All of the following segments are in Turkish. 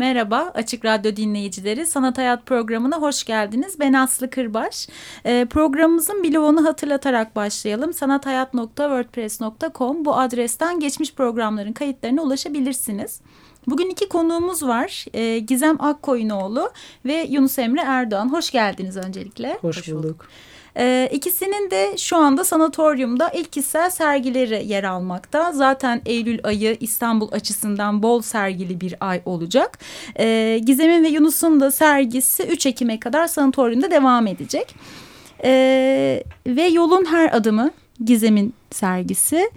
Merhaba Açık Radyo dinleyicileri. Sanat Hayat programına hoş geldiniz. Ben Aslı Kırbaş. E, programımızın bloğunu hatırlatarak başlayalım. sanathayat.wordpress.com bu adresten geçmiş programların kayıtlarına ulaşabilirsiniz. Bugün iki konuğumuz var. E, Gizem Akkoyunoğlu ve Yunus Emre Erdoğan. Hoş geldiniz öncelikle. Hoş, hoş bulduk. E, ikisinin de şu anda sanatoryumda ilk kişisel sergileri yer almakta. Zaten Eylül ayı İstanbul açısından bol sergili bir ay olacak. E, Gizem'in ve Yunus'un da sergisi 3 Ekim'e kadar sanatoryumda devam edecek. E, ve yolun her adımı Gizem'in sergisi.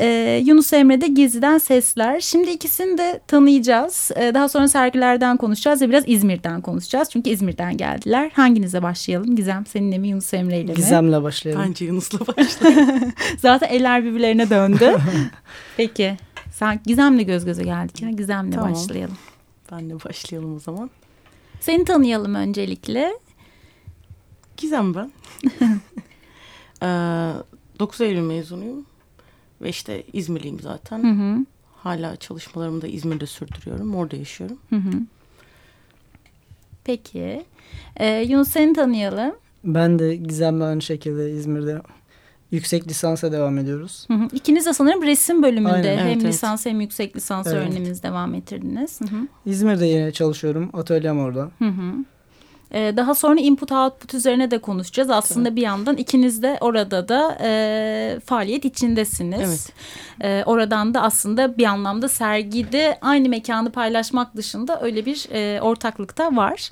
Ee, Yunus Emre'de Gizli'den Sesler. Şimdi ikisini de tanıyacağız. Ee, daha sonra sergilerden konuşacağız ve biraz İzmir'den konuşacağız. Çünkü İzmir'den geldiler. Hanginize başlayalım? Gizem seninle mi Yunus Emre ile mi? Gizem'le başlayalım. Bence Yunus'la başlayalım. Zaten eller birbirlerine döndü. Peki. Sen Gizem'le göz göze geldik. Ya. Gizem'le tamam. başlayalım. Ben de başlayalım o zaman. Seni tanıyalım öncelikle. Gizem ben. ee, 9 Eylül mezunuyum. Ve işte İzmirliyim zaten. Hı hı. Hala çalışmalarımı da İzmir'de sürdürüyorum. Orada yaşıyorum. Hı hı. Peki. Ee, Yunus seni tanıyalım. Ben de Gizem'le aynı şekilde İzmir'de yüksek lisansa devam ediyoruz. Hı hı. İkiniz de sanırım resim bölümünde Aynen, hem evet, lisans hem yüksek lisans evet. öğreniminiz devam ettirdiniz. Hı hı. İzmir'de yine çalışıyorum. Atölyem orada. Hı hı. Ee, daha sonra input output üzerine de konuşacağız. Aslında evet. bir yandan ikiniz de orada da e, faaliyet içindesiniz. Evet. E, oradan da aslında bir anlamda sergide aynı mekanı paylaşmak dışında öyle bir e, ortaklık da var.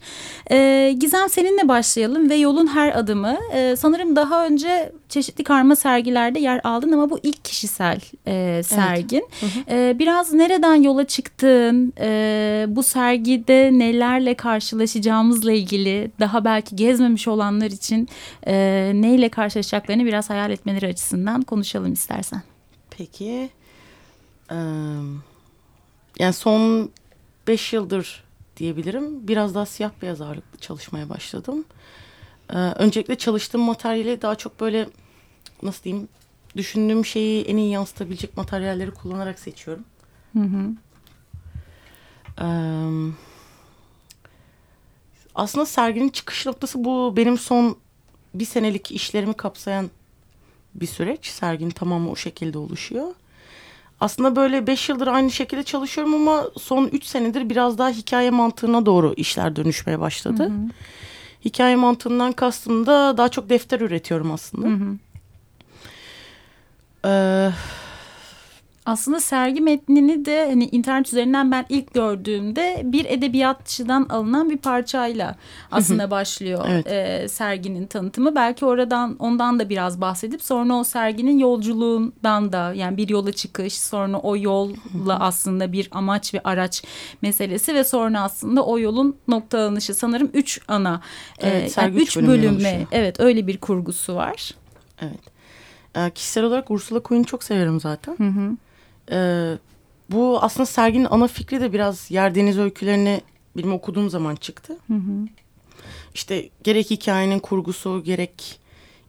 E, Gizem seninle başlayalım ve yolun her adımı. E, sanırım daha önce çeşitli karma sergilerde yer aldın ama bu ilk kişisel e, sergin. Evet. Hı hı. E, biraz nereden yola çıktın? E, bu sergide nelerle karşılaşacağımızla ilgili daha belki gezmemiş olanlar için e, neyle karşılaşacaklarını biraz hayal etmeleri açısından konuşalım istersen. Peki. Ee, yani son beş yıldır diyebilirim. Biraz daha siyah beyaz ağırlıklı çalışmaya başladım. Ee, öncelikle çalıştığım materyali daha çok böyle nasıl diyeyim düşündüğüm şeyi en iyi yansıtabilecek materyalleri kullanarak seçiyorum. Hı hı. Ee, aslında serginin çıkış noktası bu benim son bir senelik işlerimi kapsayan bir süreç. Serginin tamamı o şekilde oluşuyor. Aslında böyle beş yıldır aynı şekilde çalışıyorum ama son üç senedir biraz daha hikaye mantığına doğru işler dönüşmeye başladı. Hı hı. Hikaye mantığından kastım da daha çok defter üretiyorum aslında. Hı hı. Ee, aslında sergi metnini de hani internet üzerinden ben ilk gördüğümde bir edebiyatçıdan alınan bir parçayla aslında başlıyor evet. e, serginin tanıtımı. Belki oradan ondan da biraz bahsedip sonra o serginin yolculuğundan da yani bir yola çıkış sonra o yolla aslında bir amaç ve araç meselesi ve sonra aslında o yolun noktalanışı sanırım üç ana evet, e, yani üç bölüme evet öyle bir kurgusu var. Evet. E, kişisel olarak Ursula Coin'i çok severim zaten. Hı hı. E, bu aslında serginin ana fikri de biraz yer deniz öykülerini benim okuduğum zaman çıktı. Hı hı. İşte gerek hikayenin kurgusu gerek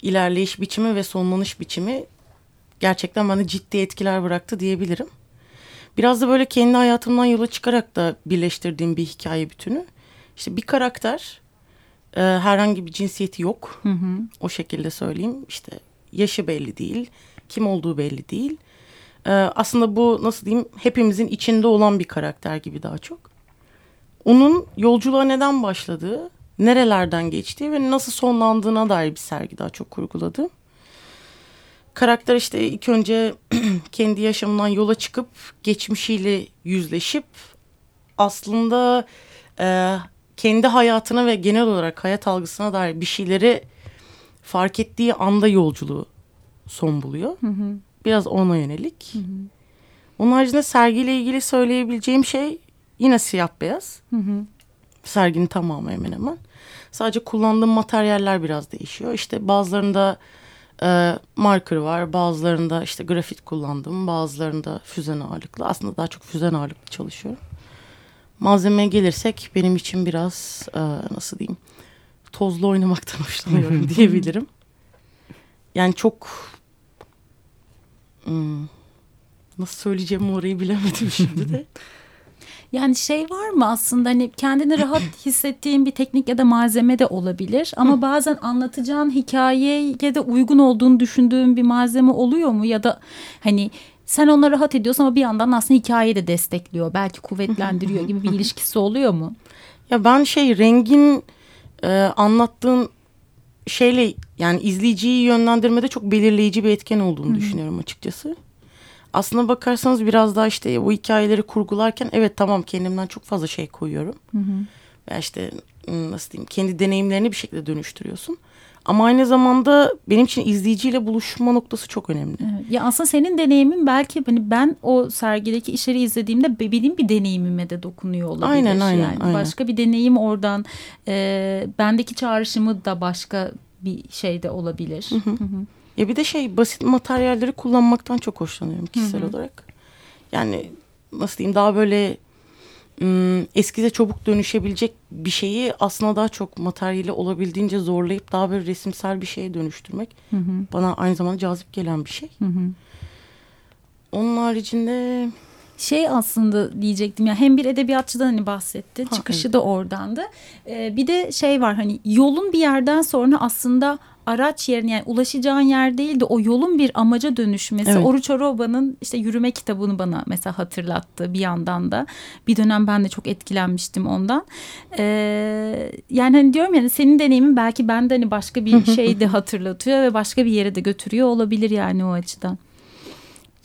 ilerleyiş biçimi ve sonlanış biçimi gerçekten bana ciddi etkiler bıraktı diyebilirim. Biraz da böyle kendi hayatımdan yola çıkarak da birleştirdiğim bir hikaye bütünü. İşte bir karakter e, herhangi bir cinsiyeti yok. Hı hı. O şekilde söyleyeyim. İşte yaşı belli değil, kim olduğu belli değil. Ee, aslında bu nasıl diyeyim hepimizin içinde olan bir karakter gibi daha çok. Onun yolculuğa neden başladığı, nerelerden geçtiği ve nasıl sonlandığına dair bir sergi daha çok kurguladı. Karakter işte ilk önce kendi yaşamından yola çıkıp geçmişiyle yüzleşip aslında e, kendi hayatına ve genel olarak hayat algısına dair bir şeyleri fark ettiği anda yolculuğu son buluyor. Hı hı. Biraz ona yönelik. Hı hı. Onun haricinde sergiyle ilgili söyleyebileceğim şey yine siyah beyaz. Hı hı. Serginin tamamı hemen hemen. Sadece kullandığım materyaller biraz değişiyor. İşte bazılarında e, marker var, bazılarında işte grafit kullandım, bazılarında füzen ağırlıklı. Aslında daha çok füzen ağırlıklı çalışıyorum. Malzemeye gelirsek benim için biraz e, nasıl diyeyim tozlu oynamaktan hoşlanıyorum diyebilirim. Yani çok hmm, nasıl söyleyeceğimi orayı bilemedim şimdi de. Yani şey var mı aslında hani kendini rahat hissettiğin bir teknik ya da malzeme de olabilir. Ama bazen anlatacağın hikayeye de uygun olduğunu düşündüğün bir malzeme oluyor mu? Ya da hani sen ona rahat ediyorsun ama bir yandan aslında hikayeyi de destekliyor. Belki kuvvetlendiriyor gibi bir ilişkisi oluyor mu? Ya ben şey rengin e, anlattığın şeyle yani izleyiciyi yönlendirmede çok belirleyici bir etken olduğunu Hı-hı. düşünüyorum açıkçası. Aslına bakarsanız biraz daha işte bu hikayeleri kurgularken evet tamam kendimden çok fazla şey koyuyorum. Hı Veya işte nasıl diyeyim kendi deneyimlerini bir şekilde dönüştürüyorsun. Ama aynı zamanda benim için izleyiciyle buluşma noktası çok önemli. Evet. Ya aslında senin deneyimin belki hani ben o sergideki işleri izlediğimde benim bir deneyimime de dokunuyor olabilir. Aynen aynen. Yani aynen. Başka bir deneyim oradan e, bendeki çağrışımı da başka bir şey de olabilir. Hı hı. Hı hı. Ya bir de şey basit materyalleri kullanmaktan çok hoşlanıyorum kişisel hı hı. olarak. Yani nasıl diyeyim daha böyle eskize çabuk dönüşebilecek bir şeyi aslında daha çok materyali olabildiğince zorlayıp daha böyle resimsel bir şeye dönüştürmek hı hı. bana aynı zamanda cazip gelen bir şey. Hı hı. Onun haricinde şey aslında diyecektim ya hem bir edebiyatçıdan hani bahsetti ha, çıkışı evet. da oradandı. Ee, bir de şey var hani yolun bir yerden sonra aslında araç yerine yani ulaşacağın yer değil de o yolun bir amaca dönüşmesi. Evet. Oruç Oroba'nın işte yürüme kitabını bana mesela hatırlattı bir yandan da. Bir dönem ben de çok etkilenmiştim ondan. Ee, yani hani diyorum yani senin deneyimin belki bende hani başka bir şey de hatırlatıyor ve başka bir yere de götürüyor olabilir yani o açıdan.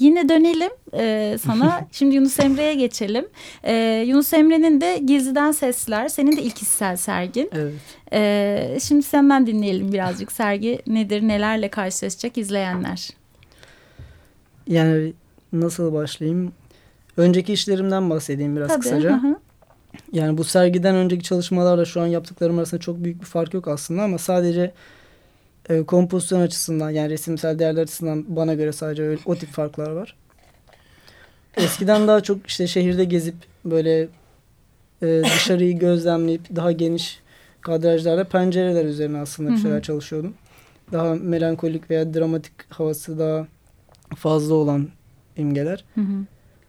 Yine dönelim e, sana. Şimdi Yunus Emre'ye geçelim. E, Yunus Emre'nin de Gizliden Sesler. Senin de ilk hissel sergin. Evet. E, şimdi senden dinleyelim birazcık. Sergi nedir, nelerle karşılaşacak izleyenler? Yani nasıl başlayayım? Önceki işlerimden bahsedeyim biraz Tabii, kısaca. Hı hı. Yani bu sergiden önceki çalışmalarla şu an yaptıklarım arasında çok büyük bir fark yok aslında ama sadece e, kompozisyon açısından yani resimsel değerler açısından bana göre sadece öyle, o tip farklar var. Eskiden daha çok işte şehirde gezip böyle e, dışarıyı gözlemleyip daha geniş kadrajlarla pencereler üzerine aslında bir şeyler çalışıyordum. Daha melankolik veya dramatik havası daha fazla olan imgeler. Hı hı.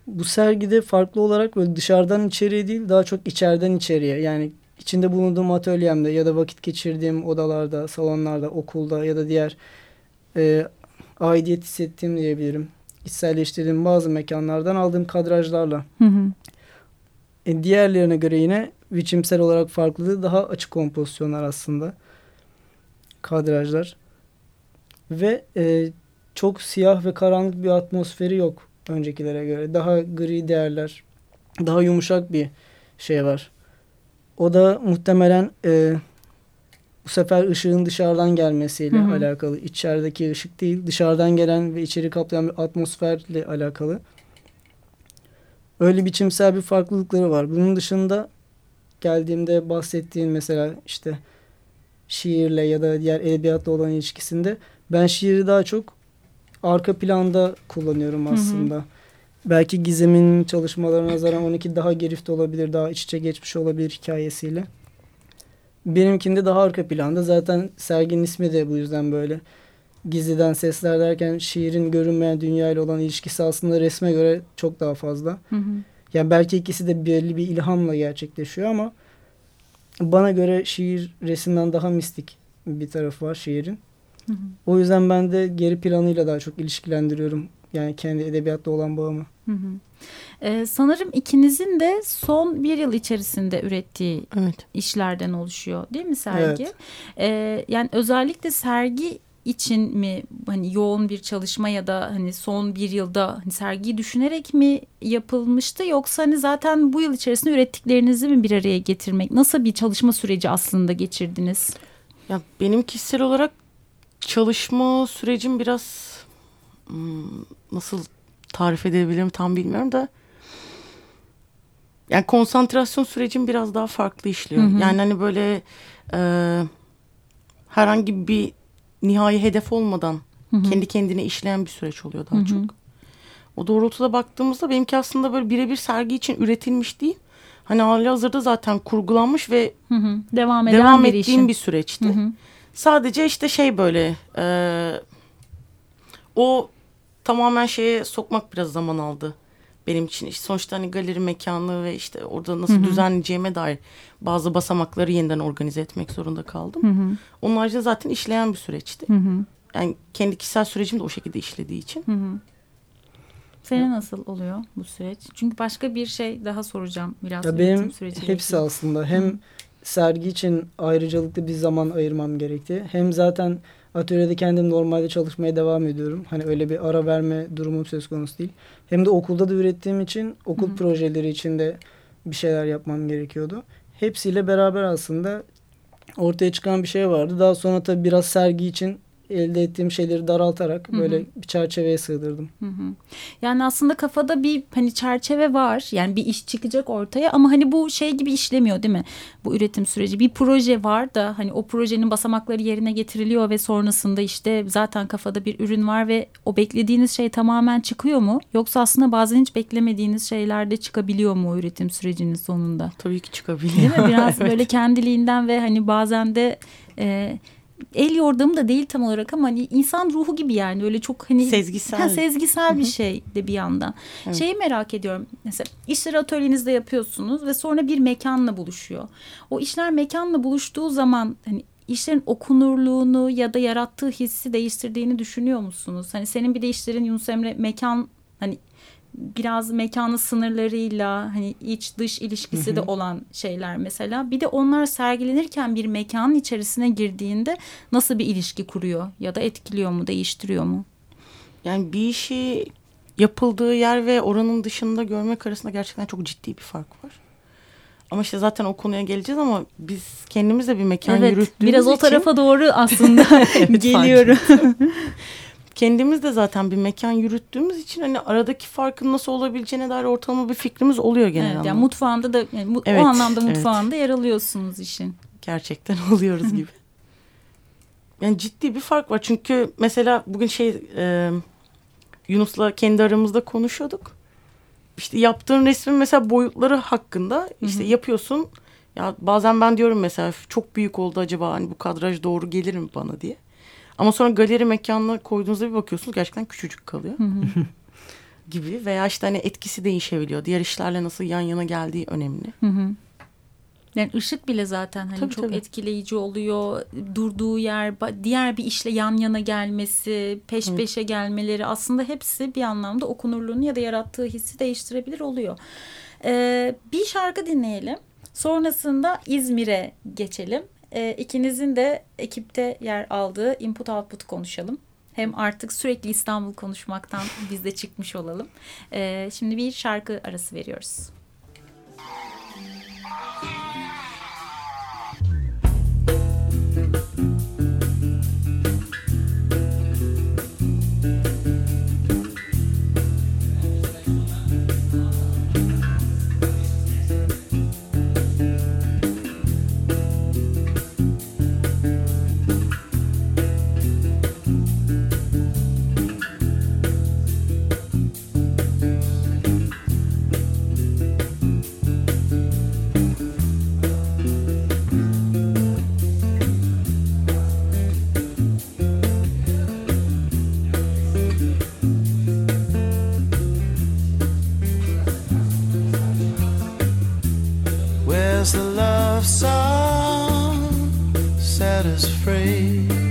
Bu sergide farklı olarak böyle dışarıdan içeriye değil daha çok içeriden içeriye yani içinde bulunduğum atölyemde ya da vakit geçirdiğim odalarda, salonlarda, okulda ya da diğer e, aidiyet hissettiğim diyebilirim. İçselleştirdiğim bazı mekanlardan aldığım kadrajlarla. Hı hı. E, diğerlerine göre yine biçimsel olarak farklılığı daha açık kompozisyonlar aslında. Kadrajlar. Ve e, çok siyah ve karanlık bir atmosferi yok öncekilere göre. Daha gri değerler, daha yumuşak bir şey var. O da muhtemelen e, bu sefer ışığın dışarıdan gelmesiyle hı hı. alakalı. İçerideki ışık değil, dışarıdan gelen ve içeri kaplayan bir atmosferle alakalı. Öyle biçimsel bir farklılıkları var. Bunun dışında geldiğimde bahsettiğin mesela işte şiirle ya da diğer edebiyatla olan ilişkisinde ben şiiri daha çok arka planda kullanıyorum aslında. Hı hı. Belki Gizem'in çalışmalarına nazaran 12 daha gerift olabilir, daha iç içe geçmiş olabilir hikayesiyle. Benimkinde daha arka planda. Zaten serginin ismi de bu yüzden böyle. Gizliden sesler derken şiirin görünmeyen dünya ile olan ilişkisi aslında resme göre çok daha fazla. Hı hı. Yani belki ikisi de belli bir ilhamla gerçekleşiyor ama bana göre şiir resimden daha mistik bir tarafı var şiirin. Hı hı. O yüzden ben de geri planıyla daha çok ilişkilendiriyorum. Yani kendi edebiyatla olan bağımı. Hı hı. Ee, sanırım ikinizin de son bir yıl içerisinde ürettiği evet. işlerden oluşuyor değil mi sergi? Evet. Ee, yani özellikle sergi için mi hani yoğun bir çalışma ya da hani son bir yılda hani sergiyi düşünerek mi yapılmıştı yoksa hani zaten bu yıl içerisinde ürettiklerinizi mi bir araya getirmek nasıl bir çalışma süreci aslında geçirdiniz? Ya benim kişisel olarak çalışma sürecim biraz nasıl tarif edebilirim tam bilmiyorum da yani konsantrasyon sürecim biraz daha farklı işliyor. Hı hı. Yani hani böyle e, herhangi bir nihai hedef olmadan hı hı. kendi kendine işleyen bir süreç oluyor daha hı hı. çok. O doğrultuda baktığımızda benimki aslında böyle birebir sergi için üretilmiş değil. Hani hali hazırda zaten kurgulanmış ve hı hı. devam, eden devam bir ettiğim işin. bir süreçti. Hı hı. Sadece işte şey böyle e, o tamamen şeye sokmak biraz zaman aldı. benim için işte sonuçta hani galeri mekanı ve işte orada nasıl Hı-hı. düzenleyeceğime dair bazı basamakları yeniden organize etmek zorunda kaldım. Hı-hı. Onun haricinde zaten işleyen bir süreçti. Hı-hı. Yani kendi kişisel sürecim de o şekilde işlediği için. Hı-hı. Senin nasıl oluyor bu süreç? Çünkü başka bir şey daha soracağım biraz. Ya benim hepsi ilgili. aslında hem sergi için ayrıcalıklı bir zaman ayırmam gerekti. Hem zaten atölyede kendim normalde çalışmaya devam ediyorum. Hani öyle bir ara verme durumum söz konusu değil. Hem de okulda da ürettiğim için okul Hı. projeleri için de bir şeyler yapmam gerekiyordu. Hepsiyle beraber aslında ortaya çıkan bir şey vardı. Daha sonra tabii biraz sergi için elde ettiğim şeyleri daraltarak Hı -hı. böyle bir çerçeveye sığdırdım. Hı hı. Yani aslında kafada bir hani çerçeve var. Yani bir iş çıkacak ortaya ama hani bu şey gibi işlemiyor değil mi? Bu üretim süreci. Bir proje var da hani o projenin basamakları yerine getiriliyor ve sonrasında işte zaten kafada bir ürün var ve o beklediğiniz şey tamamen çıkıyor mu? Yoksa aslında bazen hiç beklemediğiniz şeyler de çıkabiliyor mu o üretim sürecinin sonunda? Tabii ki çıkabiliyor. Değil mi? Biraz evet. böyle kendiliğinden ve hani bazen de e, el yordamı da değil tam olarak ama hani insan ruhu gibi yani öyle çok hani sezgisel ha, sezgisel bir şey de bir yandan. Evet. Şeyi merak ediyorum. Mesela işleri atölyenizde yapıyorsunuz ve sonra bir mekanla buluşuyor. O işler mekanla buluştuğu zaman hani işlerin okunurluğunu ya da yarattığı hissi değiştirdiğini düşünüyor musunuz? Hani senin bir de işlerin Yunus Emre mekan hani biraz mekanı sınırlarıyla hani iç dış ilişkisi hı hı. de olan şeyler mesela. Bir de onlar sergilenirken bir mekanın içerisine girdiğinde nasıl bir ilişki kuruyor ya da etkiliyor mu, değiştiriyor mu? Yani bir işi yapıldığı yer ve oranın dışında görmek arasında gerçekten çok ciddi bir fark var. Ama işte zaten o konuya geleceğiz ama biz kendimiz de bir mekan evet, yürüttüğümüz biraz için... o tarafa doğru aslında geliyorum. kendimiz de zaten bir mekan yürüttüğümüz için hani aradaki farkın nasıl olabileceğine dair ortalama bir fikrimiz oluyor genel evet, anlamda. Yani mutfağında da yani evet, o anlamda mutfağında evet. yer alıyorsunuz işin. Gerçekten oluyoruz gibi. yani ciddi bir fark var çünkü mesela bugün şey e, Yunus'la kendi aramızda konuşuyorduk. İşte yaptığın resmin mesela boyutları hakkında işte Hı -hı. yapıyorsun. Ya bazen ben diyorum mesela çok büyük oldu acaba hani bu kadraj doğru gelir mi bana diye. Ama sonra galeri mekanına koyduğunuzda bir bakıyorsunuz gerçekten küçücük kalıyor. gibi veya işte hani etkisi değişebiliyor. Diğer işlerle nasıl yan yana geldiği önemli. Yani ışık bile zaten hani tabii, çok tabii. etkileyici oluyor. Durduğu yer, diğer bir işle yan yana gelmesi, peş evet. peşe gelmeleri aslında hepsi bir anlamda okunurluğunu ya da yarattığı hissi değiştirebilir oluyor. Ee, bir şarkı dinleyelim. Sonrasında İzmir'e geçelim e, ikinizin de ekipte yer aldığı input output konuşalım. Hem artık sürekli İstanbul konuşmaktan biz de çıkmış olalım. E, şimdi bir şarkı arası veriyoruz. as the love song set us free.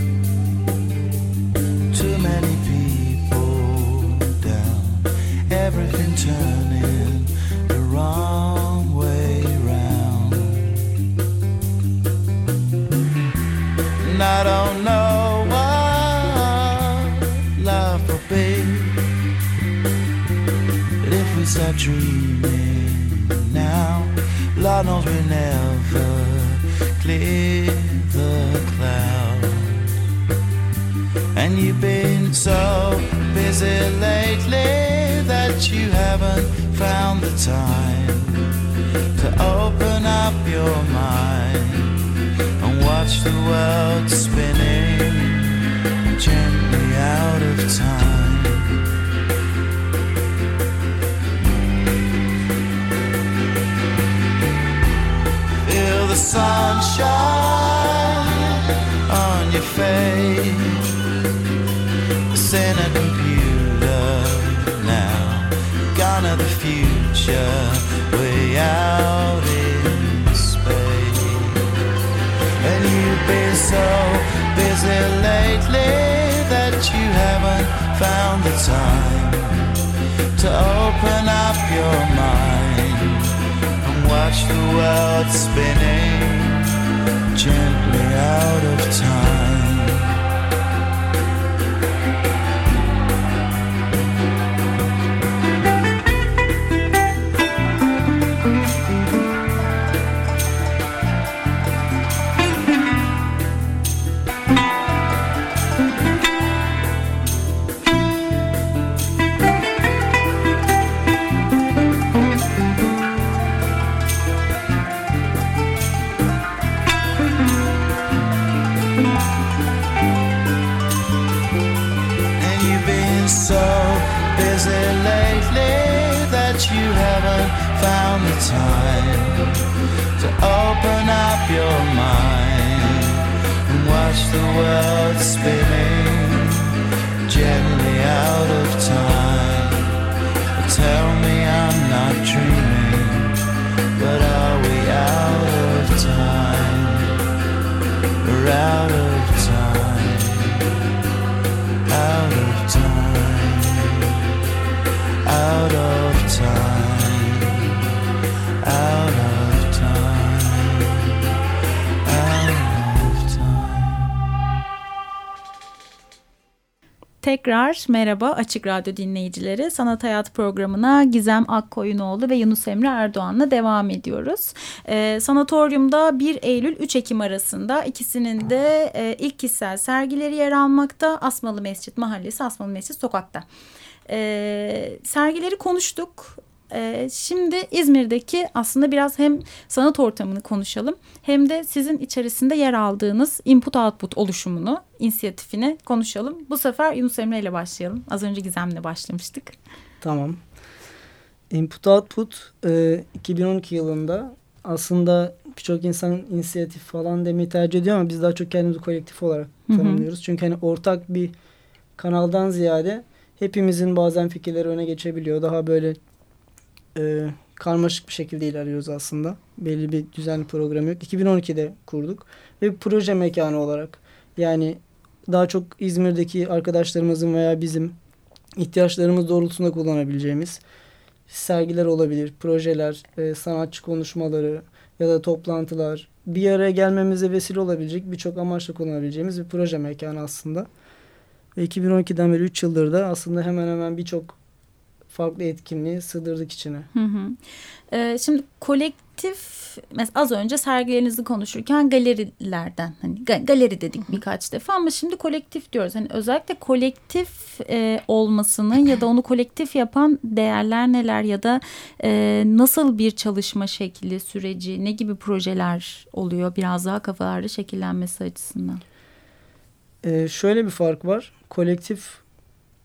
is it lately that you haven't found the time to open up your mind and watch the world spinning gently out of time? Feel the sunshine. Found the time to open up your mind and watch the world spinning gently out of time. time world spinning Tekrar merhaba Açık Radyo dinleyicileri. Sanat Hayat programına Gizem Akkoyunoğlu ve Yunus Emre Erdoğan'la devam ediyoruz. Ee, Sanatoryum'da 1 Eylül 3 Ekim arasında ikisinin de e, ilk kişisel sergileri yer almakta. Asmalı Mescit Mahallesi, Asmalı Mescit Sokak'ta. Ee, sergileri konuştuk. Ee, şimdi İzmir'deki aslında biraz hem sanat ortamını konuşalım hem de sizin içerisinde yer aldığınız input output oluşumunu, inisiyatifini konuşalım. Bu sefer Yunus Emre ile başlayalım. Az önce Gizem'le başlamıştık. Tamam. Input output e, 2012 yılında aslında birçok insan inisiyatif falan demeyi tercih ediyor ama biz daha çok kendimizi kolektif olarak tanımlıyoruz. Çünkü hani ortak bir kanaldan ziyade hepimizin bazen fikirleri öne geçebiliyor. Daha böyle e, karmaşık bir şekilde ilerliyoruz aslında. Belli bir düzenli program yok. 2012'de kurduk ve proje mekanı olarak yani daha çok İzmir'deki arkadaşlarımızın veya bizim ihtiyaçlarımız doğrultusunda kullanabileceğimiz sergiler olabilir, projeler, e, sanatçı konuşmaları ya da toplantılar bir araya gelmemize vesile olabilecek birçok amaçla kullanabileceğimiz bir proje mekanı aslında. Ve 2012'den beri 3 yıldır da aslında hemen hemen birçok farklı etkinliği sığdırdık içine. Hı hı. Ee, şimdi kolektif mesela az önce sergilerinizi konuşurken galerilerden hani galeri dedik birkaç defa ama şimdi kolektif diyoruz. Hani özellikle kolektif e, olmasını ya da onu kolektif yapan değerler neler ya da e, nasıl bir çalışma şekli süreci ne gibi projeler oluyor biraz daha kafalarda şekillenmesi açısından. Ee, şöyle bir fark var. Kolektif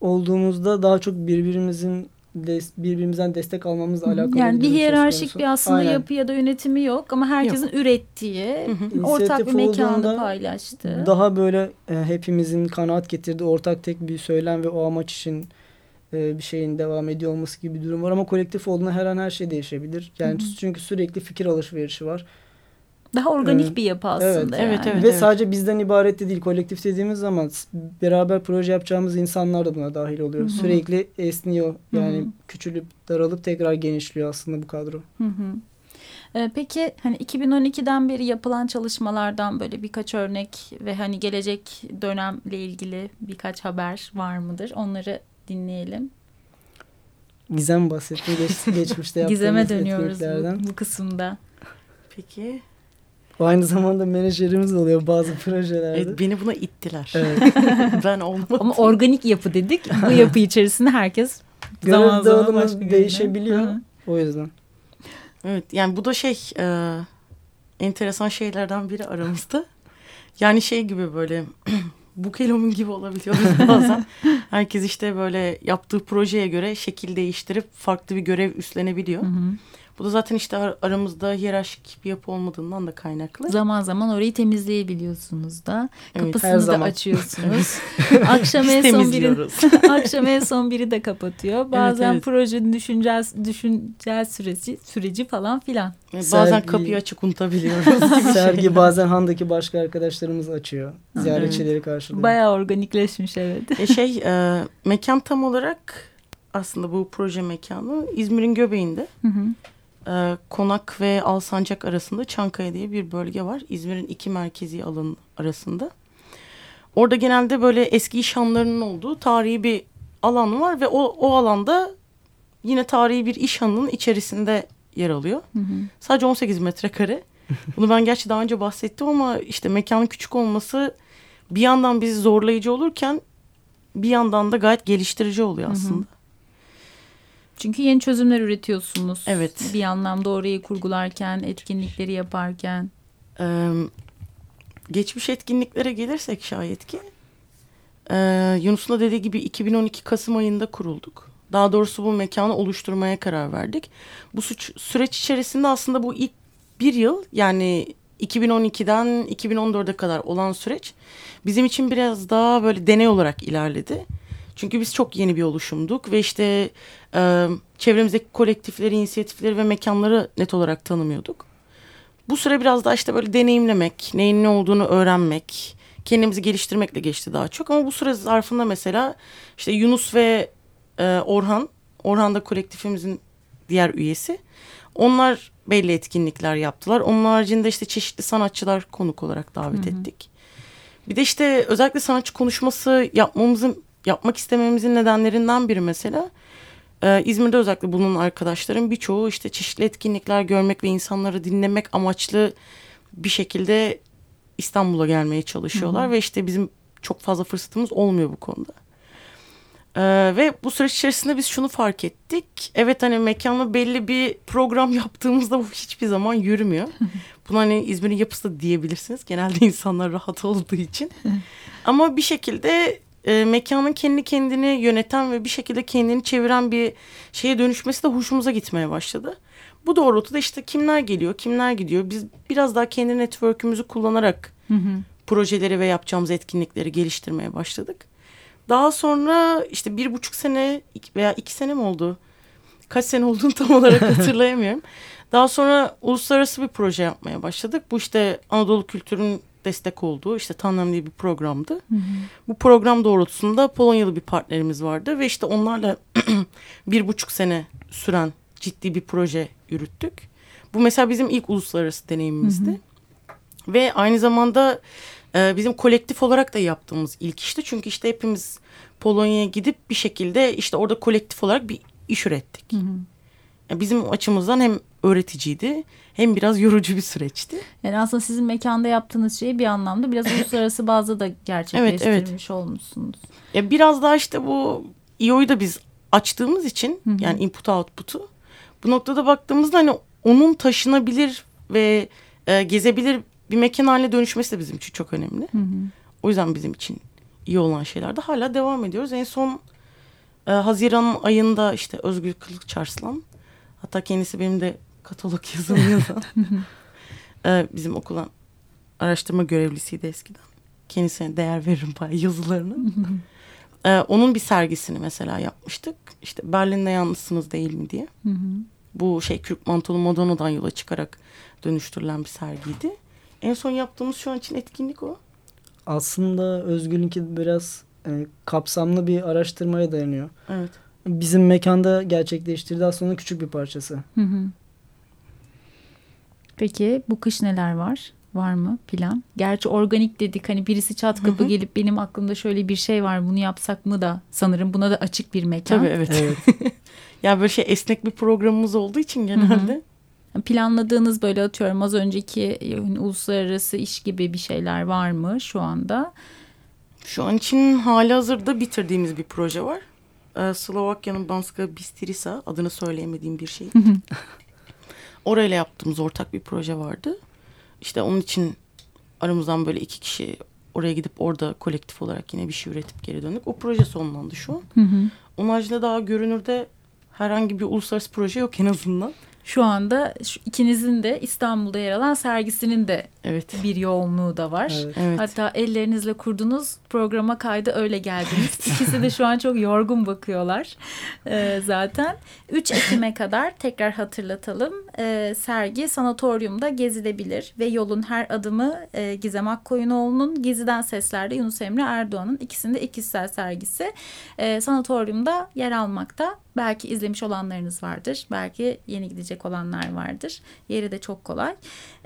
olduğumuzda daha çok birbirimizin des, birbirimizden destek almamızla alakalı. Yani bir hiyerarşik bir aslında Aynen. yapı ya da yönetimi yok ama herkesin yok. ürettiği, ortak bir mekanı paylaştığı. Daha böyle e, hepimizin kanaat getirdiği ortak tek bir söylem ve o amaç için e, bir şeyin devam ediyor olması gibi bir durum var ama kolektif olduğunda her an her şey değişebilir. Yani Hı-hı. çünkü sürekli fikir alışverişi var. Daha organik ee, bir yapı aslında. Evet, yani. evet, evet. Ve evet. sadece bizden ibaret de değil. Kolektif dediğimiz zaman beraber proje yapacağımız insanlar da buna dahil oluyor. Hı -hı. Sürekli esniyor. Yani Hı -hı. küçülüp daralıp tekrar genişliyor aslında bu kadro. Hı -hı. Ee, peki hani 2012'den beri yapılan çalışmalardan böyle birkaç örnek ve hani gelecek dönemle ilgili birkaç haber var mıdır? Onları dinleyelim. Gizem bahsetti geç, geçmişte yaptığımız Gizem'e dönüyoruz bu, bu kısımda. Peki aynı zamanda menajerimiz oluyor bazı projelerde. Evet, beni buna ittiler. Evet. ben olmadım. Ama organik yapı dedik. Bu yapı içerisinde herkes zaman zaman başka değişebiliyor. Hı. O yüzden. Evet yani bu da şey e, enteresan şeylerden biri aramızda. Yani şey gibi böyle bu kelomun gibi olabiliyoruz bazen. Herkes işte böyle yaptığı projeye göre şekil değiştirip farklı bir görev üstlenebiliyor. Hı hı. Bu da zaten işte ar aramızda hiyerarşik bir yapı olmadığından da kaynaklı. Zaman zaman orayı temizleyebiliyorsunuz da. Evet, Kapısını da zaman. açıyorsunuz. akşam en son biri akşam en son biri de kapatıyor. Bazen evet. projenin düşüncel düşüncel süreci süreci falan filan. Evet, bazen Sergi- kapıyı açık unutabiliyoruz. Sergi bazen handaki başka arkadaşlarımız açıyor. Ziyaretçileri karşılıyor. Bayağı organikleşmiş evet. E şey e, mekan tam olarak aslında bu proje mekanı İzmir'in göbeğinde. Hı hı. E, Konak ve Alsancak arasında Çankaya diye bir bölge var. İzmir'in iki merkezi alanı arasında. Orada genelde böyle eski iş hanlarının olduğu tarihi bir alan var ve o, o alanda yine tarihi bir iş hanının içerisinde yer alıyor. Hı hı. Sadece 18 metrekare. Bunu ben gerçi daha önce bahsettim ama işte mekanın küçük olması bir yandan bizi zorlayıcı olurken bir yandan da gayet geliştirici oluyor aslında. Çünkü yeni çözümler üretiyorsunuz. Evet. Bir anlamda orayı kurgularken, etkinlikleri yaparken. Ee, geçmiş etkinliklere gelirsek şayet ki e, Yunus'un da dediği gibi 2012 Kasım ayında kurulduk. Daha doğrusu bu mekanı oluşturmaya karar verdik. Bu suç, süreç içerisinde aslında bu ilk bir yıl yani 2012'den 2014'e kadar olan süreç bizim için biraz daha böyle deney olarak ilerledi. Çünkü biz çok yeni bir oluşumduk ve işte e, çevremizdeki kolektifleri, inisiyatifleri ve mekanları net olarak tanımıyorduk. Bu süre biraz daha işte böyle deneyimlemek, neyin ne olduğunu öğrenmek, kendimizi geliştirmekle geçti daha çok. Ama bu süre zarfında mesela işte Yunus ve e, Orhan, Orhan da kolektifimizin diğer üyesi. Onlar belli etkinlikler yaptılar. Onun haricinde işte çeşitli sanatçılar konuk olarak davet ettik. Bir de işte özellikle sanatçı konuşması yapmamızın yapmak istememizin nedenlerinden biri mesela ee, İzmir'de özellikle bulunan arkadaşlarım birçoğu işte çeşitli etkinlikler görmek ve insanları dinlemek amaçlı bir şekilde İstanbul'a gelmeye çalışıyorlar ve işte bizim çok fazla fırsatımız olmuyor bu konuda. Ee, ve bu süreç içerisinde biz şunu fark ettik. Evet hani mekanla belli bir program yaptığımızda bu hiçbir zaman yürümüyor. Bunu hani İzmir'in yapısı da diyebilirsiniz. Genelde insanlar rahat olduğu için. Ama bir şekilde e, mekanın kendi kendini yöneten ve bir şekilde kendini çeviren bir şeye dönüşmesi de hoşumuza gitmeye başladı. Bu doğrultuda işte kimler geliyor, kimler gidiyor. Biz biraz daha kendi network'ümüzü kullanarak Hı hı. projeleri ve yapacağımız etkinlikleri geliştirmeye başladık. Daha sonra işte bir buçuk sene veya iki sene mi oldu? Kaç sene olduğunu tam olarak hatırlayamıyorum. Daha sonra uluslararası bir proje yapmaya başladık. Bu işte Anadolu kültürün destek olduğu işte Tanrım diye bir programdı. Hı hı. Bu program doğrultusunda Polonyalı bir partnerimiz vardı ve işte onlarla bir buçuk sene süren ciddi bir proje yürüttük. Bu mesela bizim ilk uluslararası deneyimimizdi. Ve aynı zamanda e, bizim kolektif olarak da yaptığımız ilk işti. Çünkü işte hepimiz Polonya'ya gidip bir şekilde işte orada kolektif olarak bir iş ürettik. Hı hı. Yani bizim açımızdan hem öğreticiydi hem biraz yorucu bir süreçti. Yani aslında sizin mekanda yaptığınız şeyi bir anlamda biraz uluslararası bazda da gerçekleştirmiş olmuşsunuz. Ya biraz daha işte bu İO'yu da biz açtığımız için Hı hı. yani input output'u bu noktada baktığımızda hani onun taşınabilir ve e, gezebilir bir mekan haline dönüşmesi de bizim için çok önemli. Hı hı. O yüzden bizim için iyi olan şeylerde hala devam ediyoruz. En son e, Haziran ayında işte Özgür Kılıç Çarslan hatta kendisi benim de katalog yazımı yazan e, bizim okuldan araştırma görevlisiydi eskiden. Kendisine değer veririm bayağı yazılarını. E, onun bir sergisini mesela yapmıştık. İşte Berlin'de yalnızsınız değil mi diye. Hı hı. Bu şey Kürk Mantolu Madonna'dan yola çıkarak dönüştürülen bir sergiydi. En son yaptığımız şu an için etkinlik o. Aslında Özgür'ünki biraz e, kapsamlı bir araştırmaya dayanıyor. Evet. Bizim mekanda gerçekleştirdiği aslında küçük bir parçası. Hı hı. Peki bu kış neler var? Var mı plan? Gerçi organik dedik hani birisi çat kapı gelip benim aklımda şöyle bir şey var bunu yapsak mı da sanırım buna da açık bir mekan. Tabii evet. Evet. ya böyle şey esnek bir programımız olduğu için genelde. Planladığınız böyle atıyorum az önceki yani uluslararası iş gibi bir şeyler var mı şu anda? Şu an için hali hazırda bitirdiğimiz bir proje var. Ee, Slovakya'nın Banska Bistrica adını söyleyemediğim bir şey. Orayla yaptığımız ortak bir proje vardı. İşte onun için aramızdan böyle iki kişi oraya gidip orada kolektif olarak yine bir şey üretip geri döndük. O proje sonlandı şu an. Hı hı. Onun haricinde daha görünürde herhangi bir uluslararası proje yok en azından. şu anda şu ikinizin de İstanbul'da yer alan sergisinin de evet. bir yoğunluğu da var. Evet. evet. Hatta ellerinizle kurdunuz programa kaydı öyle geldiniz. İkisi de şu an çok yorgun bakıyorlar e, zaten. 3 Ekim'e kadar tekrar hatırlatalım. E, sergi sanatoryumda gezilebilir ve yolun her adımı e, Gizem Akkoyunoğlu'nun Geziden Sesler'de Yunus Emre Erdoğan'ın ikisinde ikizsel sergisi e, sanatoryumda yer almakta. Belki izlemiş olanlarınız vardır. Belki yeni gidecek olanlar vardır. Yeri de çok kolay.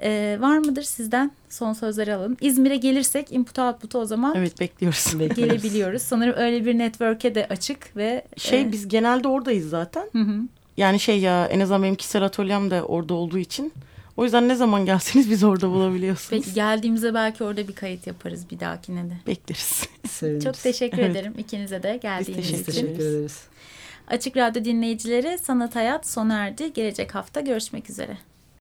Ee, var mıdır sizden son sözleri alalım. İzmir'e gelirsek input output'u o zaman evet bekliyoruz. gelebiliyoruz. Sanırım öyle bir network'e de açık ve şey e... biz genelde oradayız zaten. Hı hı. Yani şey ya en azından benim kişisel atölyem de orada olduğu için o yüzden ne zaman gelseniz biz orada bulabiliyorsunuz. Peki geldiğimizde belki orada bir kayıt yaparız bir dahakine de. Bekleriz. Seviniriz. Çok teşekkür evet. ederim ikinize de geldiğiniz için. Biz teşekkür ederiz. Açık Radyo dinleyicileri Sanat Hayat sona erdi. Gelecek hafta görüşmek üzere.